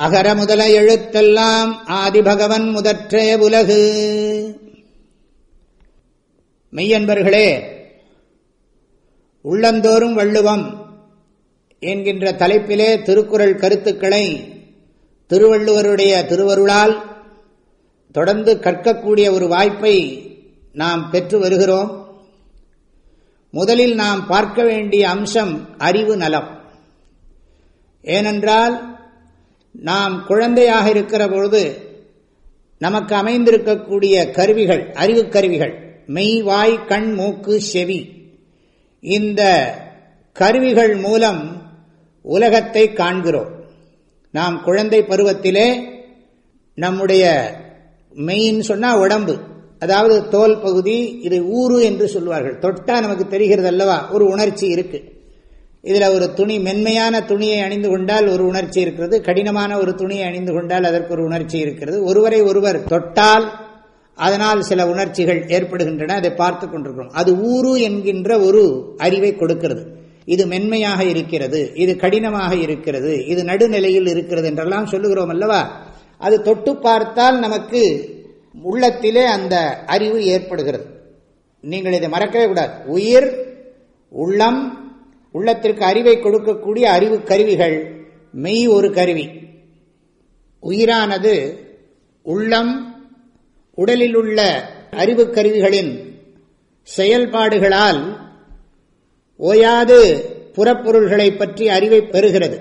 அகர முதல எழுத்தெல்லாம் ஆதிபகவன் முதற்றே உலகு. மெய்யன்பர்களே உள்ளந்தோறும் வள்ளுவம் என்கின்ற தலைப்பிலே திருக்குறள் கருத்துக்களை திருவள்ளுவருடைய திருவருளால் தொடர்ந்து கற்கக்கூடிய ஒரு வாய்ப்பை நாம் பெற்று வருகிறோம். முதலில் நாம் பார்க்க வேண்டிய அம்சம் அறிவு நலம். ஏனென்றால் நாம் குழந்தையாக இருக்கிற பொழுது நமக்கு அமைந்திருக்கக்கூடிய கருவிகள் அறிவு கருவிகள் மெய் வாய் கண் மூக்கு செவி இந்த கருவிகள் மூலம் உலகத்தை காண்கிறோம். நாம் குழந்தை பருவத்திலே நம்முடைய மெயின் சொன்னா உடம்பு. அதாவது தோல் பகுதி இது ஊரு என்று சொல்வார்கள். தொட்டா நமக்கு தெரிகிறது அல்லவா ஒரு உணர்ச்சி இருக்கு. இதுல ஒரு துணி மென்மையான துணியை அணிந்து கொண்டால் ஒரு உணர்ச்சி இருக்கிறது. கடினமான ஒரு துணியை அணிந்து கொண்டால் அதற்கு ஒரு உணர்ச்சி இருக்கிறது. ஒருவரை ஒருவர் தொட்டால் அதனால் சில உணர்ச்சிகள் ஏற்படுகின்றன. அதை பார்த்து கொண்டிருக்கிறோம். அது ஊரு என்கின்ற ஒரு அறிவை கொடுக்கிறது. இது மென்மையாக இருக்கிறது. இது கடினமாக இருக்கிறது. இது நடுநிலையில் இருக்கிறது என்றெல்லாம் சொல்லுகிறோம் அல்லவா? அது தொட்டு பார்த்தால் நமக்கு உள்ளத்திலே அந்த அறிவு ஏற்படுகிறது. நீங்கள் இதை மறக்கவே கூடாது. உயிர் உள்ளம் உள்ளத்திற்கு அறிவை கொடுக்கக்கூடிய அறிவு கருவிகள். மெய் ஒரு கருவி. உயிரானது உள்ளம் உடலில் உள்ள அறிவு கருவிகளின் செயல்பாடுகளால் ஓயாது புறப்பொருள்களை பற்றி அறிவை பெறுகிறது.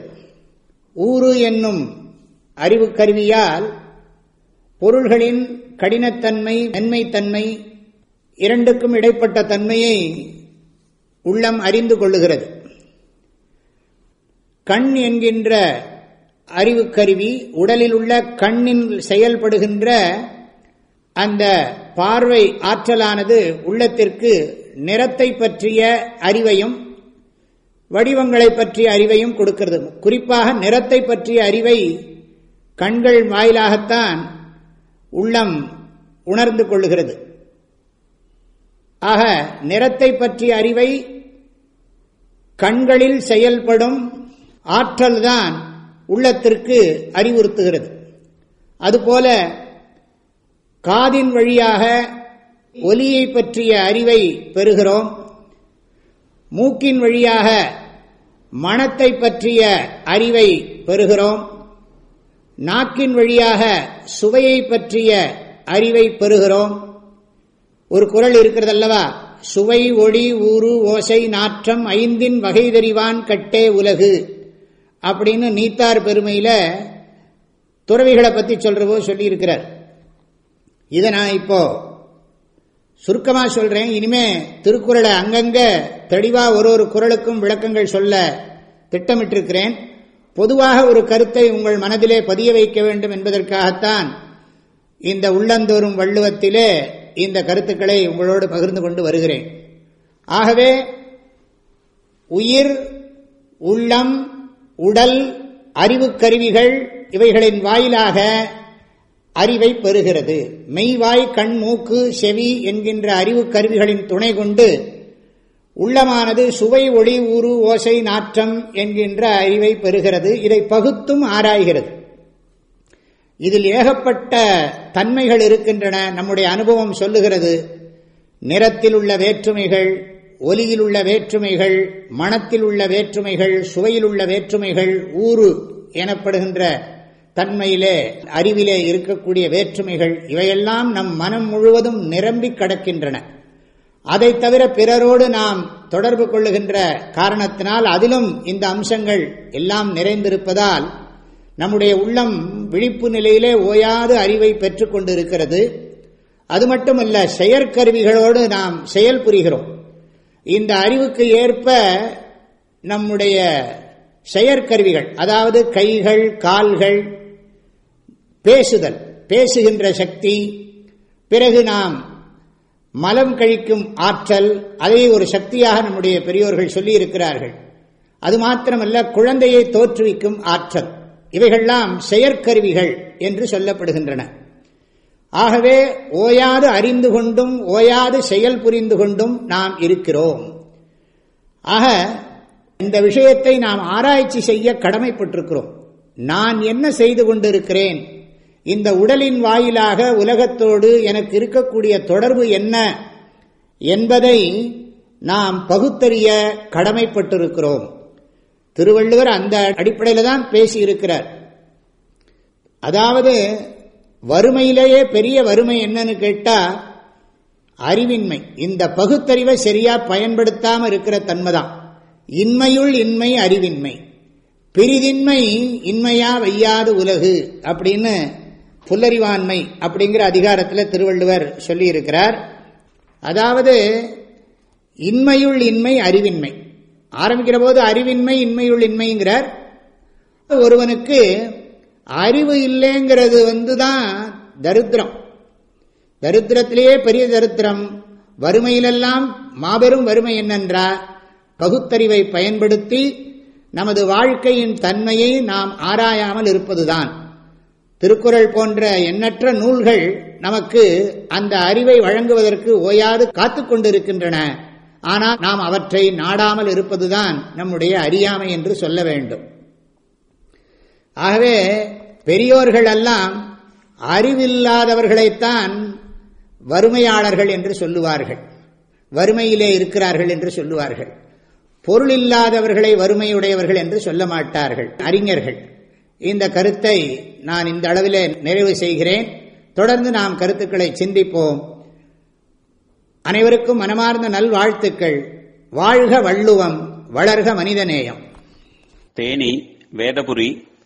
ஊறு என்னும் அறிவு கருவியால் பொருள்களின் கடினத்தன்மை மென்மைத்தன்மை இரண்டுக்கும் இடைப்பட்ட தன்மையை உள்ளம் அறிந்து கொள்ளுகிறது. கண் என்கின்ற அறிவு கருவி உடலில் உள்ள கண்ணின் செயல்படுகின்ற அந்த பார்வை ஆற்றலானது உள்ளத்திற்கு நிறத்தை பற்றிய அறிவையும் வடிவங்களை பற்றிய அறிவையும் கொடுக்கிறது. குறிப்பாக நிறத்தை பற்றிய அறிவை கண்கள் வாயிலாகத்தான் உள்ளம் உணர்ந்து கொள்ளுகிறது ஆக நிறத்தை பற்றிய அறிவை கண்களில் செயல்படும் ஆற்றல்தான் உள்ளத்திற்கு அறிவுறுத்துகிறது. அதுபோல காதின் வழியாக ஒலியை பற்றிய அறிவை பெறுகிறோம். மூக்கின் வழியாக மனத்தை பற்றிய அறிவை பெறுகிறோம். நாக்கின் வழியாக சுவையை பற்றிய அறிவை பெறுகிறோம். ஒரு குரல் இருக்கிறது அல்லவா? சுவை ஒளி ஊறு ஓசை நாற்றம் ஐந்தின் வகை தெரிவான் கட்டே உலகு. அப்படின்னு நீத்தார் பெருமையில துறவிகளை பத்தி சொல்றவோ சொல்லி இருக்கிறார் இதை நான் இப்போ சுருக்கமா சொல்றேன். இனிமே திருக்குறளை அங்கங்க தெளிவா ஒரு ஒரு குரலுக்கும் விளக்கங்கள் சொல்ல திட்டமிட்டிருக்கிறேன். பொதுவாக ஒரு கருத்தை உங்கள் மனதிலே பதிய வைக்க வேண்டும் என்பதற்காகத்தான் இந்த உள்ளந்தோறும் வள்ளுவத்திலே இந்த கருத்துக்களை உங்களோடு பகிர்ந்து கொண்டு வருகிறேன். ஆகவே உயிர் உள்ளம் உடல் அறிவு கருவிகள் இவைகளின் வாயிலாக அறிவை பெறுகிறது. மெய்வாய் கண் மூக்கு செவி என்கின்ற அறிவு கருவிகளின் துணை கொண்டு உள்ளமானது சுவை ஒளி ஊறு ஓசை நாற்றம் என்கின்ற அறிவை பெறுகிறது. இதை பகுத்தும் ஆராய்கிறது. இதில் ஏகப்பட்ட தன்மைகள் இருக்கின்றன. நம்முடைய அனுபவம் சொல்லுகிறது. நிறத்தில் உள்ள வேற்றுமைகள் ஒலியில் உள்ள வேற்றுமைகள் மனத்தில் உள்ள வேற்றுமைகள் சுவையில் உள்ள வேற்றுமைகள் ஊறு எனப்படுகின்ற தன்மையிலே அறிவிலே இருக்கக்கூடிய வேற்றுமைகள் இவையெல்லாம் நம் மனம் முழுவதும் நிரம்பி கடக்கின்றன. அதை தவிர பிறரோடு நாம் தொடர்பு கொள்ளுகின்ற காரணத்தினால் அதிலும் இந்த அம்சங்கள் எல்லாம் நிறைந்திருப்பதால் நம்முடைய உள்ளம் விழிப்பு நிலையிலே ஓயாது அறிவை பெற்றுக் கொண்டிருக்கிறது. அது மட்டுமல்ல செயற்கருவிகளோடு நாம் செயல் புரிகிறோம். இந்த அறிவுக்கு ஏற்ப நம்முடைய செயற்கருவிகள் அதாவது கைகள் கால்கள் பேசுதல் பேசுகின்ற சக்தி பிறகு நாம் மலம் கழிக்கும் ஆற்றல் அதை ஒரு சக்தியாக நம்முடைய பெரியோர்கள் சொல்லி இருக்கிறார்கள் அது மாத்திரமல்ல குழந்தையை தோற்றுவிக்கும் ஆற்றல். இவைகள்லாம் செயற்கருவிகள் என்று சொல்லப்படுகின்றன. ஆகவே ஓயாது அறிந்து கொண்டும் ஓயாது செயல் புரிந்து கொண்டும் நாம் இருக்கிறோம். ஆக இந்த விஷயத்தை நாம் ஆராய்ச்சி செய்ய கடமைப்பட்டிருக்கிறோம். நான் என்ன செய்து கொண்டிருக்கிறேன்? இந்த உடலின் வாயிலாக உலகத்தோடு எனக்கு இருக்கக்கூடிய தொடர்பு என்ன? என்பதை நாம் பகுத்தறிய கடமைப்பட்டிருக்கிறோம். திருவள்ளுவர் அந்த அடிப்படையில் தான் பேசியிருக்கிறார். அதாவது வறுமையிலேயே பெரிய வறுமை என்னன்னு கேட்டா அறிவின்மை. இந்த பகுத்தறிவை சரியா பயன்படுத்தாம இருக்கிற தன்மைதான். இன்மையுள் இன்மை அறிவின்மை. பிரிதின்மை இன்மையா வையாது உலகு அப்படின்னு புல்லறிவாண்மை அப்படிங்கிற அதிகாரத்தில் திருவள்ளுவர் சொல்லியிருக்கிறார். அதாவது இன்மையுள் இன்மை அறிவின்மை. ஆரம்பிக்கிற போது அறிவின்மை இன்மையுள் இன்மைங்கிறார். ஒருவனுக்கு அறிவு இல்லைங்கிறது வந்து தான் தரித்திரம். தரித்திரத்திலேயே பெரிய தரித்திரம். வறுமையிலெல்லாம் மாபெரும் வறுமை என்னென்றா? பகுத்தறிவை பயன்படுத்தி நமது வாழ்க்கையின் தன்மையை நாம் ஆராயாமல் இருப்பதுதான். திருக்குறள் போன்ற எண்ணற்ற நூல்கள் நமக்கு அந்த அறிவை வழங்குவதற்கு ஓயாது காத்து கொண்டிருக்கின்றன. ஆனால் நாம் அவற்றை நாடாமல் இருப்பதுதான் நம்முடைய அறியாமை என்று சொல்ல வேண்டும். ஆகவே பெரியோர்கள் எல்லாம் அறிவில்லாதவர்களைத்தான் வறுமையாளர்கள் என்று சொல்லுவார்கள். வறுமையிலே இருக்கிறார்கள் என்று சொல்லுவார்கள். பொருள் இல்லாதவர்களை வறுமையுடையவர்கள் என்று சொல்ல மாட்டார்கள். அறிஞர்கள். இந்த கருத்தை நான் இந்த அளவிலே நிறைவு செய்கிறேன். தொடர்ந்து நாம் கருத்துக்களை சிந்திப்போம். அனைவருக்கும் மனமார்ந்த நல்வாழ்த்துக்கள். வாழ்க வள்ளுவம் வளர்க மனிதநேயம். தேனி வேதபுரி